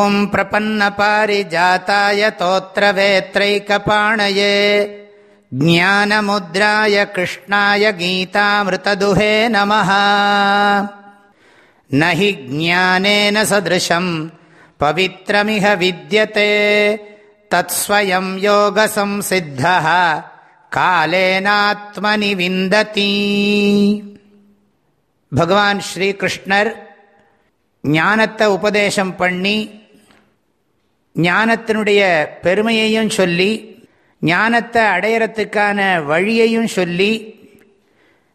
ॐ प्रपन्नपारिजाताय तोत्रवेत्रैकपाणये ज्ञानमुद्राय कृष्णाय गीतामृतदुहे नमः न हि ज्ञानेन सदृशम् पवित्रमिह विद्यते तत्स्वयं योगसंसिद्धः कालेनात्मनि विन्दति भगवान् श्रीकृष्णर् ஞானத்தை உபதேசம் பண்ணி ஞானத்தினுடைய பெருமையையும் சொல்லி ஞானத்தை அடையறத்துக்கான வழியையும் சொல்லி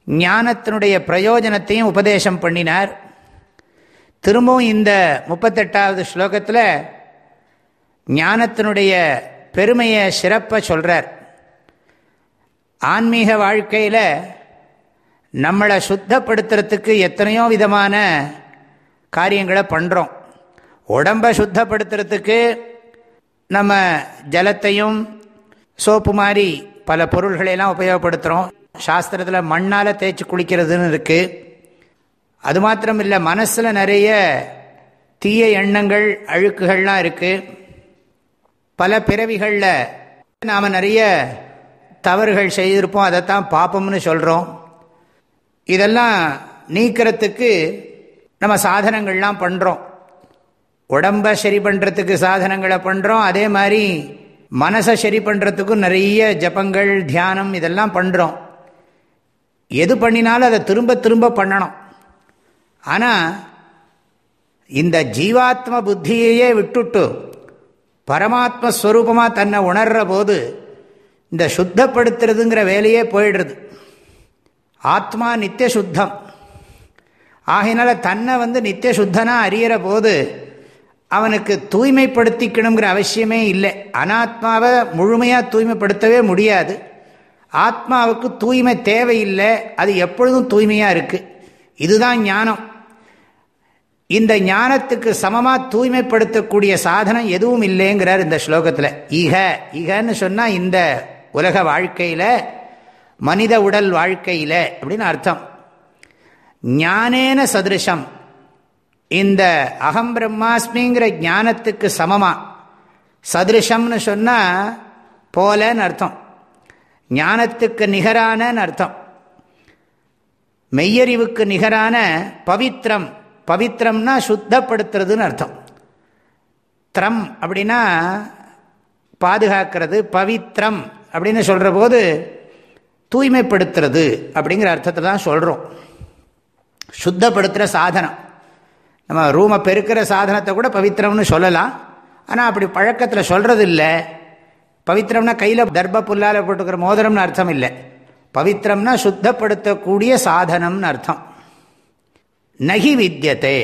ஞானத்தினுடைய பிரயோஜனத்தையும் உபதேசம் பண்ணினார். திரும்பவும் இந்த முப்பத்தெட்டாவது ஸ்லோகத்தில் ஞானத்தினுடைய பெருமையை சிறப்பை சொல்கிறார் ஆன்மீக வாழ்க்கையில் நம்மளை சுத்தப்படுத்துறதுக்கு எத்தனையோ விதமான காரியங்களை பண்ணுறோம் உடம்பை சுத்தப்படுத்துறதுக்கு நம்ம ஜலத்தையும் சோப்பு மாதிரி பல பொருள்களையெல்லாம் உபயோகப்படுத்துகிறோம் சாஸ்திரத்தில் மண்ணால் தேய்ச்சி குளிக்கிறதுன்னு இருக்குது அது மாத்திரம் இல்லை மனசில் நிறைய தீய எண்ணங்கள் அழுக்குகள்லாம் இருக்குது பல பிறவிகளில் நாம் நிறைய தவறுகள் செய்திருப்போம். அதைத்தான் பாப்பம்னு சொல்கிறோம் இதெல்லாம் நீக்கிறதுக்கு நம்ம சாதனங்கள்லாம் பண்ணுறோம் உடம்பை சரி பண்ணுறதுக்கு சாதனங்களை பண்ணுறோம் அதே மாதிரி மனசை சரி பண்ணுறதுக்கும் நிறைய ஜபங்கள் தியானம் இதெல்லாம் பண்ணுறோம் எது பண்ணினாலும் அதை திரும்ப திரும்ப பண்ணணும். ஆனால் இந்த ஜீவாத்ம புத்தியையே விட்டுட்டு பரமாத்மஸ்வரூபமாக தன்னை உணர்கிற போது இந்த சுத்தப்படுத்துறதுங்கிற வேலையே போயிடுறது. ஆத்மா நித்திய சுத்தம் ஆகையினால தன்னை வந்து நித்திய சுத்தனாக அறியிற போது அவனுக்கு தூய்மைப்படுத்திக்கணுங்கிற அவசியமே இல்லை. அனாத்மாவை முழுமையாக தூய்மைப்படுத்தவே முடியாது. ஆத்மாவுக்கு தூய்மை தேவையில்லை. அது எப்பொழுதும் தூய்மையாக இருக்குது இதுதான் ஞானம். இந்த ஞானத்துக்கு சமமாக தூய்மைப்படுத்தக்கூடிய சாதனம் எதுவும் இல்லைங்கிறார் இந்த ஸ்லோகத்தில். இக இகன்னு சொன்னால் இந்த உலக வாழ்க்கையில் மனித உடல் வாழ்க்கையில் அப்படின்னு அர்த்தம். ஞானேன சதிருஷம். இந்த அகம் பிரம்மாஸ்மிங்கிற ஞானத்துக்கு சமமாக சதிருஷம்னு சொன்னால் போலன்னு அர்த்தம். ஞானத்துக்கு நிகரான அர்த்தம். மெய்யறிவுக்கு நிகரான பவித்ரம். பவித்ரம்னா சுத்தப்படுத்துறதுன்னு அர்த்தம். த்ரம் அப்படின்னா பாதுகாக்கிறது பவித்ரம் அப்படின்னு சொல்கிற போது தூய்மைப்படுத்துறது அப்படிங்கிற அர்த்தத்தை தான் சொல்கிறோம் சுத்தப்படுத்துகிற சாதனம். நம்ம ரூமை பெருக்கிற சாதனத்தை கூட பவித்திரம்னு சொல்லலாம். ஆனால் அப்படி பழக்கத்தில் சொல்கிறது இல்லை பவித்திரம்னா கையில் தர்ப புல்லால் போட்டுக்கிற மோதிரம்னு அர்த்தம் இல்லை. பவித்திரம்னா சுத்தப்படுத்தக்கூடிய சாதனம்னு அர்த்தம். நகி வித்தியத்தை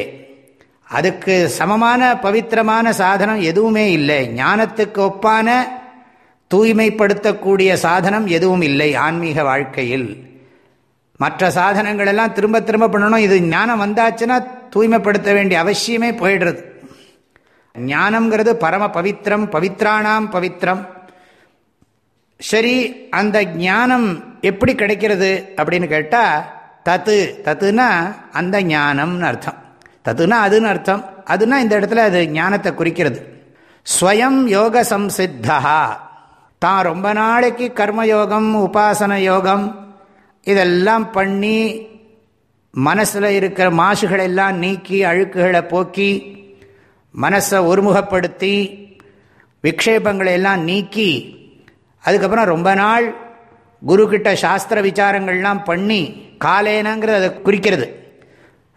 அதுக்கு சமமான பவித்திரமான சாதனம் எதுவுமே இல்லை. ஞானத்துக்கு ஒப்பான தூய்மைப்படுத்தக்கூடிய சாதனம் எதுவும் இல்லை ஆன்மீக வாழ்க்கையில். மற்ற சாதனங்கள் எல்லாம் திரும்ப திரும்ப பண்ணணும். இது ஞானம் வந்தாச்சுன்னா தூய்மைப்படுத்த வேண்டிய அவசியமே போயிடுறது. ஞானம்ங்கிறது பரம பவித்திரம் பவித்ராணாம் பவித்திரம் சரி அந்த ஞானம் எப்படி கிடைக்கிறது அப்படின்னு கேட்டால் தத்து தத்துனா அந்த ஞானம்னு அர்த்தம். தத்துனா அதுன்னு அர்த்தம். அதுனா இந்த இடத்துல அது ஞானத்தை குறிக்கிறது. ஸ்வயம் யோக சம்சித்தா தான் ரொம்ப நாளைக்கு கர்மயோகம் உபாசன யோகம் இதெல்லாம் பண்ணி மனசில் இருக்கிற மாசுகளை எல்லாம் நீக்கி அழுக்குகளை போக்கி மனசை ஒருமுகப்படுத்தி விக்ஷேபங்களை எல்லாம் நீக்கி அதுக்கப்புறம் ரொம்ப நாள் குருக்கிட்ட சாஸ்திர விசாரங்கள்லாம் பண்ணி காலேனங்கிறது அதை குறிக்கிறது.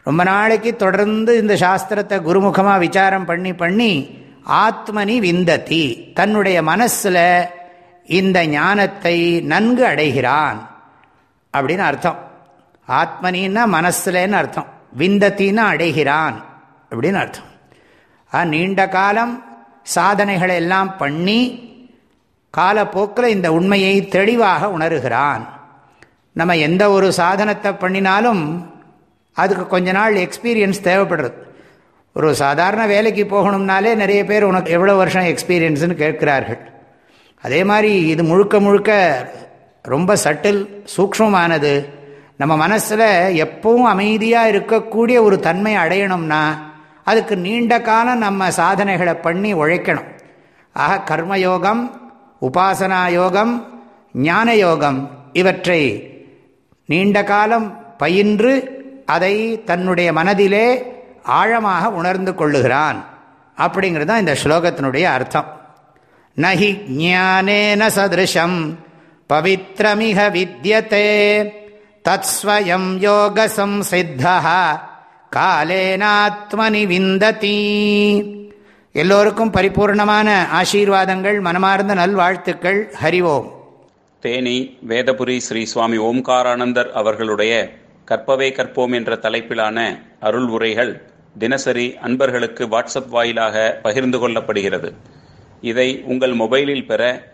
ரொம்ப நாளைக்கு தொடர்ந்து இந்த சாஸ்திரத்தை குருமுகமாக விசாரம் பண்ணி பண்ணி ஆத்மனி விந்ததி. தன்னுடைய மனசில் இந்த ஞானத்தை நன்கு அடைகிறான். அப்படின்னு அர்த்தம். ஆத்மனின்னா மனசுலன்னு அர்த்தம். விந்தத்தின்னா அடைகிறான் அப்படின்னு அர்த்தம். நீண்ட காலம் சாதனைகளை எல்லாம் பண்ணி காலப்போக்கில் இந்த உண்மையை தெளிவாக உணர்கிறான். நம்ம எந்த ஒரு சாதனத்தை பண்ணினாலும் அதுக்கு கொஞ்ச நாள் எக்ஸ்பீரியன்ஸ் தேவைப்படுறது. ஒரு சாதாரண வேலைக்கு போகணும்னாலே நிறைய பேர் உனக்கு எவ்வளோ வருஷம் எக்ஸ்பீரியன்ஸுன்னு கேட்கிறார்கள். அதே மாதிரி இது முழுக்க முழுக்க ரொம்ப சட்டில் சூக்மமானது நம்ம மனசில் எப்பவும் அமைதியாக இருக்கக்கூடிய ஒரு தன்மை அடையணும்னா அதுக்கு நீண்ட காலம் நம்ம சாதனைகளை பண்ணி உழைக்கணும். ஆக கர்மயோகம் உபாசனா யோகம் ஞான யோகம் இவற்றை நீண்ட காலம் பயின்று அதை தன்னுடைய மனதிலே ஆழமாக உணர்ந்து கொள்ளுகிறான். அப்படிங்கிறது தான் இந்த ஸ்லோகத்தினுடைய அர்த்தம். நஹி ஜானேன சதிருஷம். பவித்ரமிக வித்தியதே தத்ஸ்வயம் யோகசம் சித்தா காலேனாத்மனி விந்ததி எல்லோருக்கும் பரிபூர்ணமான ஆசீர்வாதங்கள் மனமார்ந்த நல்வாழ்த்துக்கள். ஹரிவோம் தேனி வேதபுரி ஸ்ரீ சுவாமி ஓம்காரானந்தர் அவர்களுடைய கற்பவே கற்போம் என்ற தலைப்பிலான அருள் உரைகள் தினசரி அன்பர்களுக்கு வாட்ஸ்அப் வாயிலாக பகிர்ந்து கொள்ளப்படுகிறது. இதை உங்கள் மொபைலில் பெற